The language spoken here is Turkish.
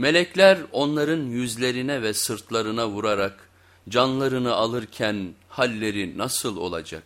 Melekler onların yüzlerine ve sırtlarına vurarak canlarını alırken halleri nasıl olacak?